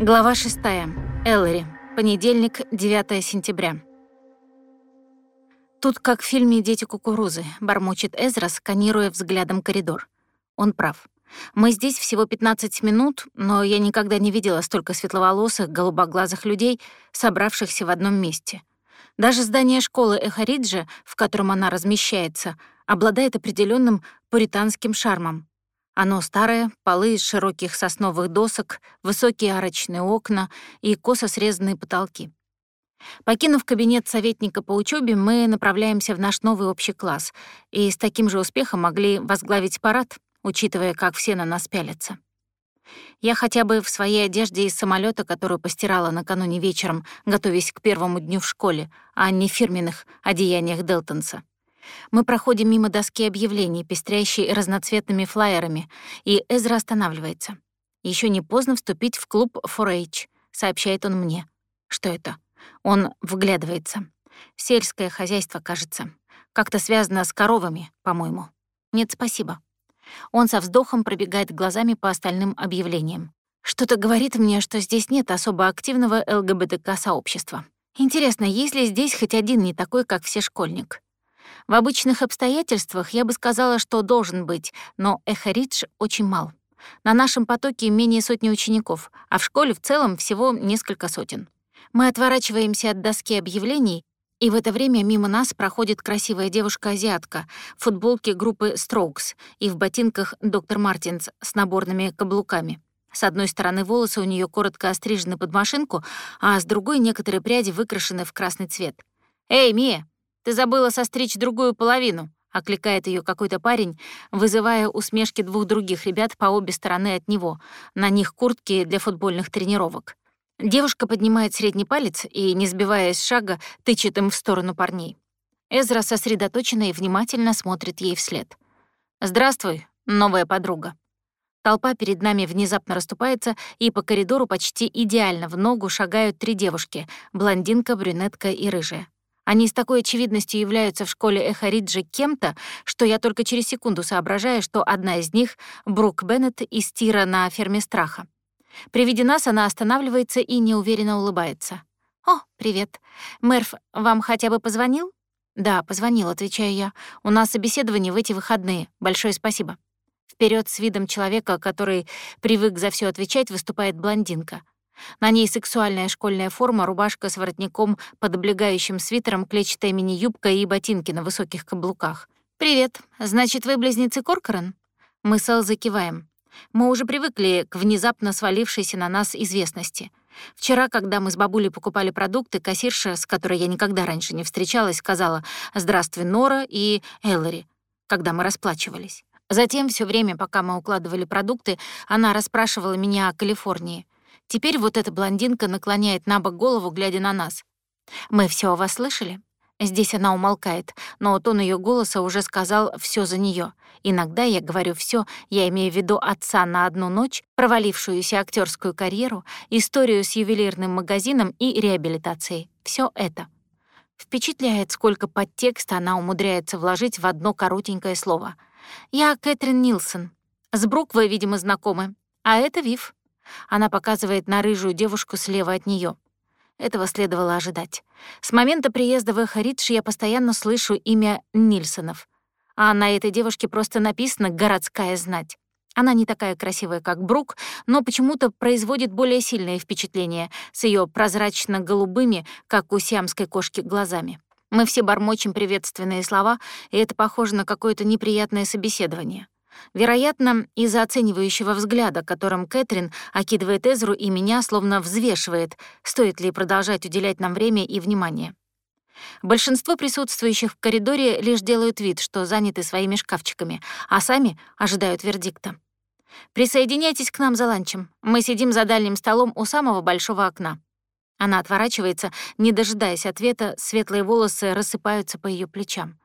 Глава 6. Эллари. Понедельник, 9 сентября. Тут как в фильме «Дети кукурузы», бормочет Эзра, сканируя взглядом коридор. Он прав. Мы здесь всего 15 минут, но я никогда не видела столько светловолосых, голубоглазых людей, собравшихся в одном месте. Даже здание школы Эхариджа, в котором она размещается, обладает определенным пуританским шармом. Оно старое, полы из широких сосновых досок, высокие арочные окна и косо срезанные потолки. Покинув кабинет советника по учебе, мы направляемся в наш новый общий класс и с таким же успехом могли возглавить парад, учитывая, как все на нас пялятся. Я хотя бы в своей одежде из самолета, которую постирала накануне вечером, готовясь к первому дню в школе, а не в фирменных одеяниях Делтонса. Мы проходим мимо доски объявлений, пестрящей разноцветными флаерами, и Эзра останавливается. Еще не поздно вступить в клуб 4H», — сообщает он мне. Что это? Он вглядывается. Сельское хозяйство, кажется. Как-то связано с коровами, по-моему. Нет, спасибо. Он со вздохом пробегает глазами по остальным объявлениям. Что-то говорит мне, что здесь нет особо активного ЛГБТК-сообщества. Интересно, есть ли здесь хоть один не такой, как все школьник? В обычных обстоятельствах я бы сказала, что должен быть, но Эхаридж очень мал. На нашем потоке менее сотни учеников, а в школе в целом всего несколько сотен. Мы отворачиваемся от доски объявлений, и в это время мимо нас проходит красивая девушка-азиатка в футболке группы Strokes и в ботинках Доктор Мартинс с наборными каблуками. С одной стороны волосы у нее коротко острижены под машинку, а с другой некоторые пряди выкрашены в красный цвет. «Эй, Мия, ты забыла состричь другую половину», — окликает ее какой-то парень, вызывая усмешки двух других ребят по обе стороны от него. На них куртки для футбольных тренировок. Девушка поднимает средний палец и, не сбиваясь шага, тычет им в сторону парней. Эзра сосредоточенно и внимательно смотрит ей вслед. «Здравствуй, новая подруга». Толпа перед нами внезапно расступается, и по коридору почти идеально в ногу шагают три девушки — блондинка, брюнетка и рыжая. Они с такой очевидностью являются в школе Эхариджи кем-то, что я только через секунду соображаю, что одна из них — Брук Беннет из тира на ферме страха. При виде нас она останавливается и неуверенно улыбается. «О, привет. Мерф вам хотя бы позвонил?» «Да, позвонил», — отвечаю я. «У нас собеседование в эти выходные. Большое спасибо». Вперед с видом человека, который привык за все отвечать, выступает блондинка. На ней сексуальная школьная форма, рубашка с воротником под облегающим свитером, клетчатая мини-юбка и ботинки на высоких каблуках. «Привет. Значит, вы близнецы Коркоран?» Мы с Элзой киваем. Мы уже привыкли к внезапно свалившейся на нас известности. Вчера, когда мы с бабулей покупали продукты, кассирша, с которой я никогда раньше не встречалась, сказала «Здравствуй, Нора» и «Эллари», когда мы расплачивались. Затем все время, пока мы укладывали продукты, она расспрашивала меня о Калифорнии — Теперь вот эта блондинка наклоняет на бок голову, глядя на нас. «Мы все о вас слышали?» Здесь она умолкает, но тон ее голоса уже сказал все за нее. Иногда я говорю все, я имею в виду отца на одну ночь, провалившуюся актерскую карьеру, историю с ювелирным магазином и реабилитацией. Все это. Впечатляет, сколько подтекста она умудряется вложить в одно коротенькое слово. «Я Кэтрин Нилсон. С Брук вы, видимо, знакомы. А это Вив. Она показывает на рыжую девушку слева от нее. Этого следовало ожидать. С момента приезда в Эхаридж я постоянно слышу имя Нильсонов. А на этой девушке просто написано «городская знать». Она не такая красивая, как Брук, но почему-то производит более сильное впечатление с ее прозрачно-голубыми, как у сиамской кошки, глазами. Мы все бормочем приветственные слова, и это похоже на какое-то неприятное собеседование. Вероятно, из-за оценивающего взгляда, которым Кэтрин окидывает Эзру и меня, словно взвешивает, стоит ли продолжать уделять нам время и внимание. Большинство присутствующих в коридоре лишь делают вид, что заняты своими шкафчиками, а сами ожидают вердикта. «Присоединяйтесь к нам за ланчем. Мы сидим за дальним столом у самого большого окна». Она отворачивается, не дожидаясь ответа, светлые волосы рассыпаются по ее плечам.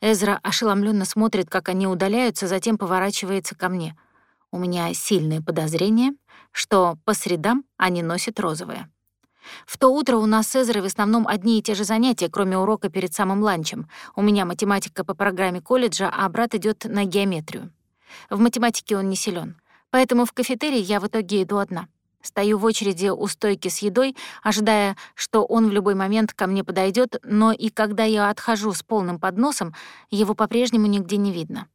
Эзра ошеломленно смотрит, как они удаляются, затем поворачивается ко мне. У меня сильное подозрение, что по средам они носят розовое. В то утро у нас с Эзрой в основном одни и те же занятия, кроме урока перед самым ланчем. У меня математика по программе колледжа, а брат идет на геометрию. В математике он не силен, поэтому в кафетерий я в итоге иду одна. Стою в очереди у стойки с едой, ожидая, что он в любой момент ко мне подойдет, но и когда я отхожу с полным подносом, его по-прежнему нигде не видно.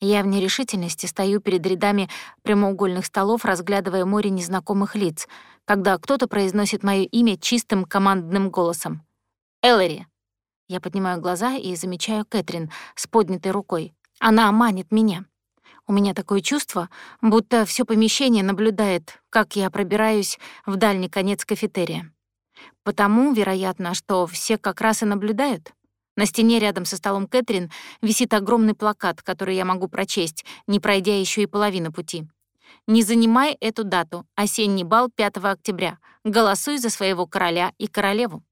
Я в нерешительности стою перед рядами прямоугольных столов, разглядывая море незнакомых лиц, когда кто-то произносит моё имя чистым командным голосом. «Эллари!» Я поднимаю глаза и замечаю Кэтрин с поднятой рукой. Она манит меня. У меня такое чувство, будто все помещение наблюдает, как я пробираюсь в дальний конец кафетерия. Потому, вероятно, что все как раз и наблюдают. На стене рядом со столом Кэтрин висит огромный плакат, который я могу прочесть, не пройдя еще и половину пути. «Не занимай эту дату. Осенний бал 5 октября. Голосуй за своего короля и королеву».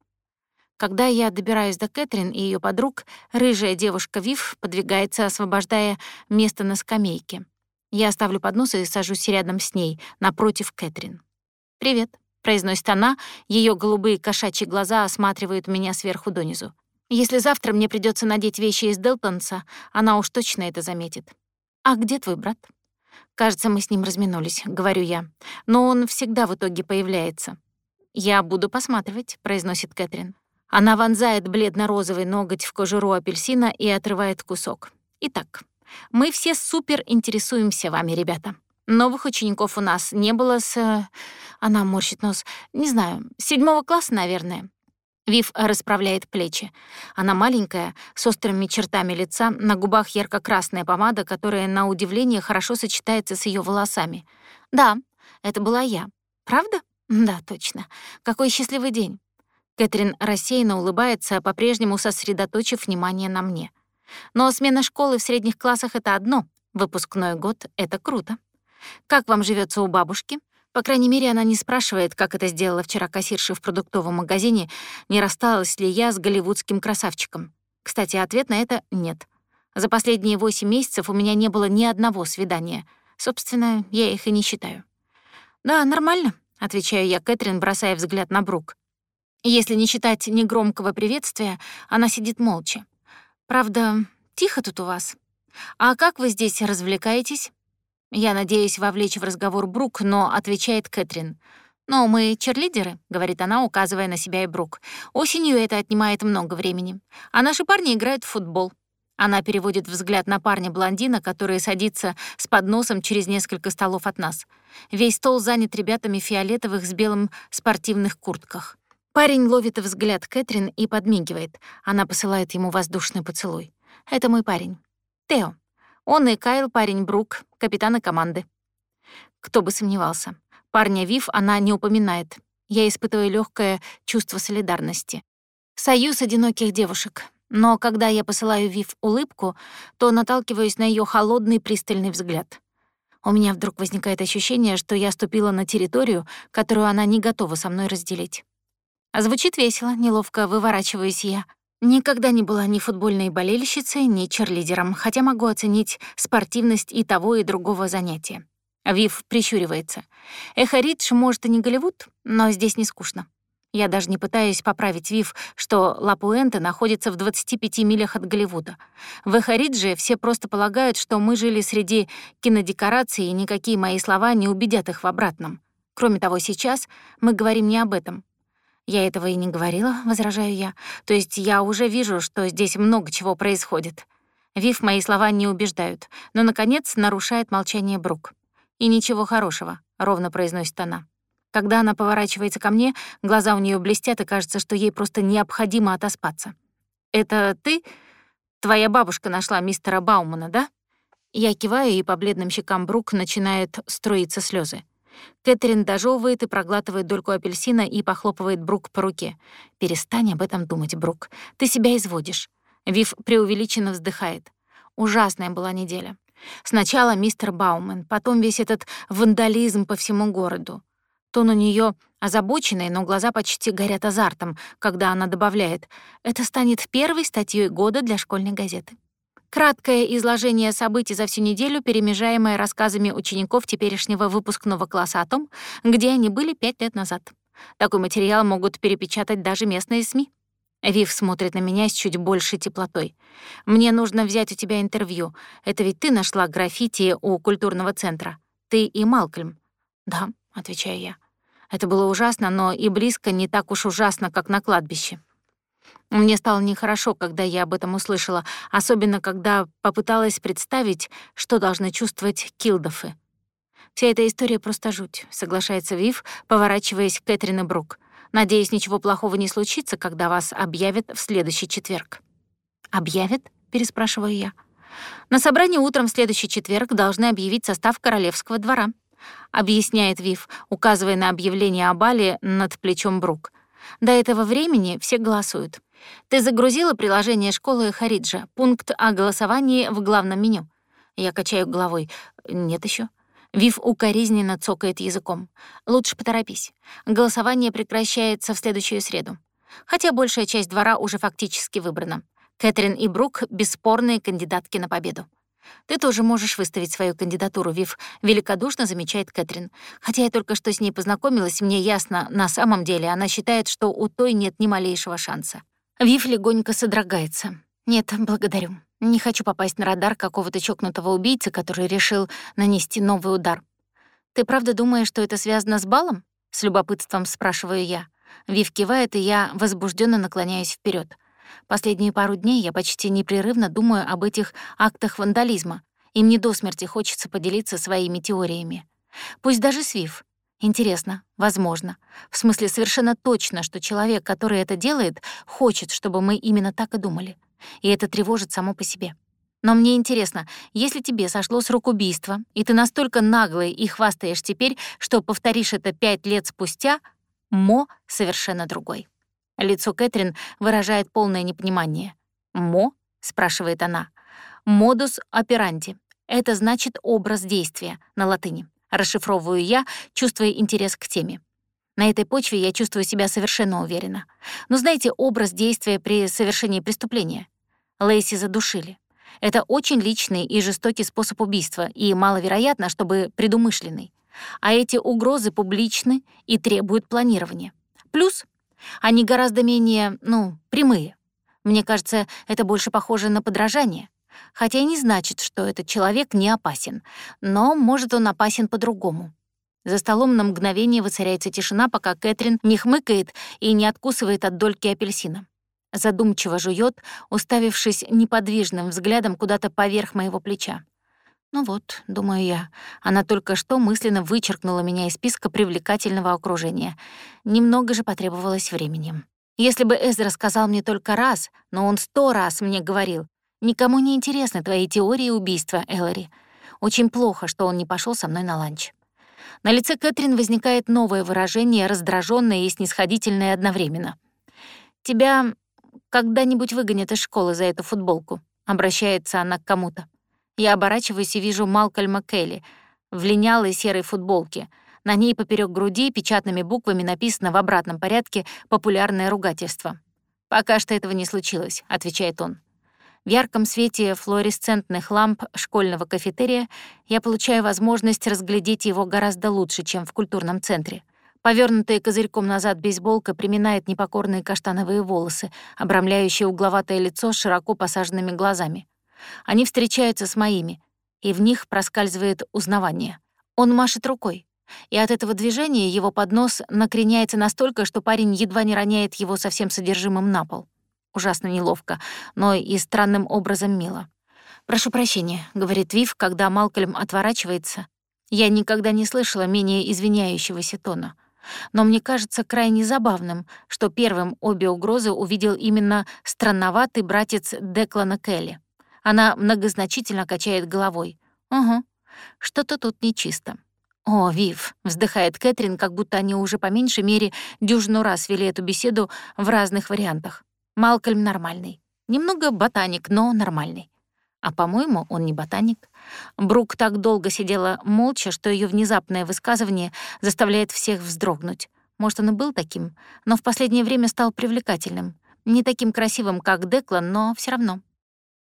Когда я добираюсь до Кэтрин и ее подруг, рыжая девушка Вив подвигается, освобождая место на скамейке. Я ставлю поднос и сажусь рядом с ней, напротив Кэтрин. «Привет», — произносит она, ее голубые кошачьи глаза осматривают меня сверху донизу. «Если завтра мне придется надеть вещи из Делтонса, она уж точно это заметит». «А где твой брат?» «Кажется, мы с ним разминулись», — говорю я. «Но он всегда в итоге появляется». «Я буду посматривать», — произносит Кэтрин. Она вонзает бледно-розовый ноготь в кожуру апельсина и отрывает кусок. Итак, мы все супер интересуемся вами, ребята. Новых учеников у нас не было с... Э, она морщит нос. Не знаю, седьмого класса, наверное. Вив расправляет плечи. Она маленькая, с острыми чертами лица, на губах ярко-красная помада, которая, на удивление, хорошо сочетается с ее волосами. Да, это была я. Правда? Да, точно. Какой счастливый день. Кэтрин рассеянно улыбается, по-прежнему сосредоточив внимание на мне. Но смена школы в средних классах — это одно, выпускной год — это круто. Как вам живется у бабушки? По крайней мере, она не спрашивает, как это сделала вчера кассирша в продуктовом магазине, не рассталась ли я с голливудским красавчиком. Кстати, ответ на это — нет. За последние восемь месяцев у меня не было ни одного свидания. Собственно, я их и не считаю. «Да, нормально», — отвечаю я Кэтрин, бросая взгляд на Брук. Если не считать негромкого приветствия, она сидит молча. Правда, тихо тут у вас. А как вы здесь развлекаетесь? Я надеюсь вовлечь в разговор Брук, но отвечает Кэтрин. «Но мы черлидеры», — говорит она, указывая на себя и Брук. «Осенью это отнимает много времени. А наши парни играют в футбол». Она переводит взгляд на парня-блондина, который садится с подносом через несколько столов от нас. Весь стол занят ребятами фиолетовых с белым спортивных куртках. Парень ловит взгляд Кэтрин и подмигивает. Она посылает ему воздушный поцелуй. «Это мой парень. Тео. Он и Кайл, парень Брук, капитаны команды». Кто бы сомневался. Парня Вив она не упоминает. Я испытываю легкое чувство солидарности. Союз одиноких девушек. Но когда я посылаю Вив улыбку, то наталкиваюсь на ее холодный пристальный взгляд. У меня вдруг возникает ощущение, что я ступила на территорию, которую она не готова со мной разделить. А звучит весело, неловко выворачиваюсь я. Никогда не была ни футбольной болельщицей, ни черлидером, хотя могу оценить спортивность и того, и другого занятия. Вив прищуривается. Эхо Ридж, может, и не Голливуд, но здесь не скучно. Я даже не пытаюсь поправить Вив, что Лапуэнте находится в 25 милях от Голливуда. В Эхаридже все просто полагают, что мы жили среди кинодекораций, и никакие мои слова не убедят их в обратном. Кроме того, сейчас мы говорим не об этом. «Я этого и не говорила», — возражаю я. «То есть я уже вижу, что здесь много чего происходит». Вив мои слова не убеждают, но, наконец, нарушает молчание Брук. «И ничего хорошего», — ровно произносит она. Когда она поворачивается ко мне, глаза у нее блестят, и кажется, что ей просто необходимо отоспаться. «Это ты? Твоя бабушка нашла мистера Баумана, да?» Я киваю, и по бледным щекам Брук начинают строиться слезы. Кэтрин дожевывает и проглатывает дольку апельсина и похлопывает Брук по руке. «Перестань об этом думать, Брук. Ты себя изводишь». Вив преувеличенно вздыхает. Ужасная была неделя. Сначала мистер Баумен, потом весь этот вандализм по всему городу. Тон у нее озабоченный, но глаза почти горят азартом, когда она добавляет «Это станет первой статьей года для школьной газеты». Краткое изложение событий за всю неделю, перемежаемое рассказами учеников теперешнего выпускного класса о том, где они были пять лет назад. Такой материал могут перепечатать даже местные СМИ. Вив смотрит на меня с чуть большей теплотой. «Мне нужно взять у тебя интервью. Это ведь ты нашла граффити у культурного центра. Ты и Малкольм». «Да», — отвечаю я. Это было ужасно, но и близко не так уж ужасно, как на кладбище. Мне стало нехорошо, когда я об этом услышала, особенно когда попыталась представить, что должны чувствовать килдофы. Вся эта история просто жуть, соглашается Вив, поворачиваясь к Кэтрин и Брук. Надеюсь, ничего плохого не случится, когда вас объявят в следующий четверг. «Объявят?» — переспрашиваю я. «На собрании утром в следующий четверг должны объявить состав королевского двора», — объясняет Вив, указывая на объявление о бале над плечом Брук. «До этого времени все голосуют. Ты загрузила приложение школы Хариджа, пункт о голосовании в главном меню?» Я качаю головой. «Нет еще. Вив укоризненно цокает языком. «Лучше поторопись. Голосование прекращается в следующую среду. Хотя большая часть двора уже фактически выбрана. Кэтрин и Брук — бесспорные кандидатки на победу. «Ты тоже можешь выставить свою кандидатуру, Вив», — великодушно замечает Кэтрин. «Хотя я только что с ней познакомилась, мне ясно, на самом деле она считает, что у той нет ни малейшего шанса». Вив легонько содрогается. «Нет, благодарю. Не хочу попасть на радар какого-то чокнутого убийцы, который решил нанести новый удар. Ты правда думаешь, что это связано с балом? С любопытством спрашиваю я. Вив кивает, и я возбужденно наклоняюсь вперед. Последние пару дней я почти непрерывно думаю об этих актах вандализма, и мне до смерти хочется поделиться своими теориями. Пусть даже с Вив. Интересно, возможно. В смысле, совершенно точно, что человек, который это делает, хочет, чтобы мы именно так и думали и это тревожит само по себе. Но мне интересно, если тебе сошло с рук убийства, и ты настолько наглый и хвастаешь теперь, что повторишь это пять лет спустя, Мо совершенно другой. Лицо Кэтрин выражает полное непонимание. «Мо?» — спрашивает она. «Модус операнди. Это значит образ действия на латыни. Расшифровываю я, чувствуя интерес к теме. На этой почве я чувствую себя совершенно уверенно. Но знаете, образ действия при совершении преступления. Лейси задушили. Это очень личный и жестокий способ убийства, и маловероятно, чтобы предумышленный. А эти угрозы публичны и требуют планирования. Плюс они гораздо менее, ну, прямые. Мне кажется, это больше похоже на подражание. Хотя и не значит, что этот человек не опасен. Но, может, он опасен по-другому. За столом на мгновение воцаряется тишина, пока Кэтрин не хмыкает и не откусывает от дольки апельсина задумчиво жует, уставившись неподвижным взглядом куда-то поверх моего плеча. Ну вот, думаю я, она только что мысленно вычеркнула меня из списка привлекательного окружения. Немного же потребовалось времени. Если бы Эзра сказал мне только раз, но он сто раз мне говорил, «Никому не интересны твои теории убийства, Эллари. Очень плохо, что он не пошел со мной на ланч». На лице Кэтрин возникает новое выражение, раздраженное и снисходительное одновременно. «Тебя когда-нибудь выгонят из школы за эту футболку», — обращается она к кому-то. Я оборачиваюсь и вижу Малкольма Келли в линялой серой футболке. На ней поперек груди печатными буквами написано в обратном порядке популярное ругательство. «Пока что этого не случилось», — отвечает он. В ярком свете флуоресцентных ламп школьного кафетерия я получаю возможность разглядеть его гораздо лучше, чем в культурном центре — Повернутая козырьком назад бейсболка приминает непокорные каштановые волосы, обрамляющие угловатое лицо с широко посаженными глазами. Они встречаются с моими, и в них проскальзывает узнавание. Он машет рукой, и от этого движения его поднос накреняется настолько, что парень едва не роняет его со всем содержимым на пол. Ужасно неловко, но и странным образом мило. «Прошу прощения», — говорит Вив, когда Малкольм отворачивается. Я никогда не слышала менее извиняющегося тона. Но мне кажется крайне забавным, что первым обе угрозы увидел именно странноватый братец Деклана Келли. Она многозначительно качает головой. «Угу, что-то тут нечисто». «О, Вив», — вздыхает Кэтрин, как будто они уже по меньшей мере дюжину раз вели эту беседу в разных вариантах. Малкольм нормальный. Немного ботаник, но нормальный. А, по-моему, он не ботаник. Брук так долго сидела молча, что ее внезапное высказывание заставляет всех вздрогнуть. Может, он и был таким, но в последнее время стал привлекательным. Не таким красивым, как Деклан, но все равно.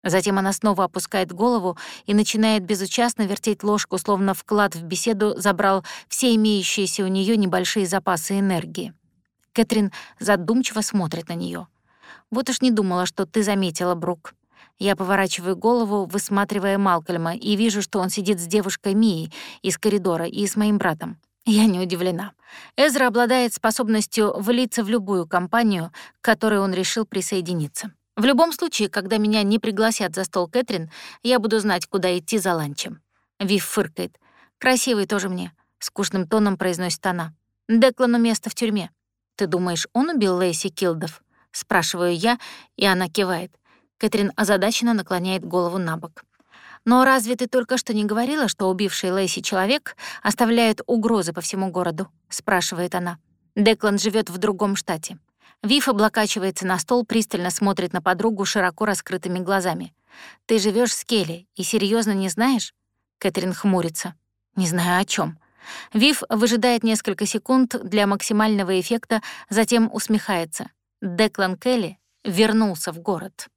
Затем она снова опускает голову и начинает безучастно вертеть ложку, словно вклад в беседу забрал все имеющиеся у нее небольшие запасы энергии. Кэтрин задумчиво смотрит на нее. «Вот уж не думала, что ты заметила, Брук. Я поворачиваю голову, высматривая Малкольма, и вижу, что он сидит с девушкой Мией из коридора и с моим братом. Я не удивлена. Эзра обладает способностью влиться в любую компанию, к которой он решил присоединиться. В любом случае, когда меня не пригласят за стол Кэтрин, я буду знать, куда идти за ланчем. Вив фыркает. «Красивый тоже мне», — скучным тоном произносит она. «Деклану место в тюрьме». «Ты думаешь, он убил Лейси Килдов?» — спрашиваю я, и она кивает. Кэтрин озадаченно наклоняет голову на бок. «Но разве ты только что не говорила, что убивший Лейси человек оставляет угрозы по всему городу?» — спрашивает она. Деклан живет в другом штате. Виф облокачивается на стол, пристально смотрит на подругу широко раскрытыми глазами. «Ты живешь с Келли и серьезно не знаешь?» Кэтрин хмурится. «Не знаю о чем. Вив выжидает несколько секунд для максимального эффекта, затем усмехается. Деклан Келли вернулся в город.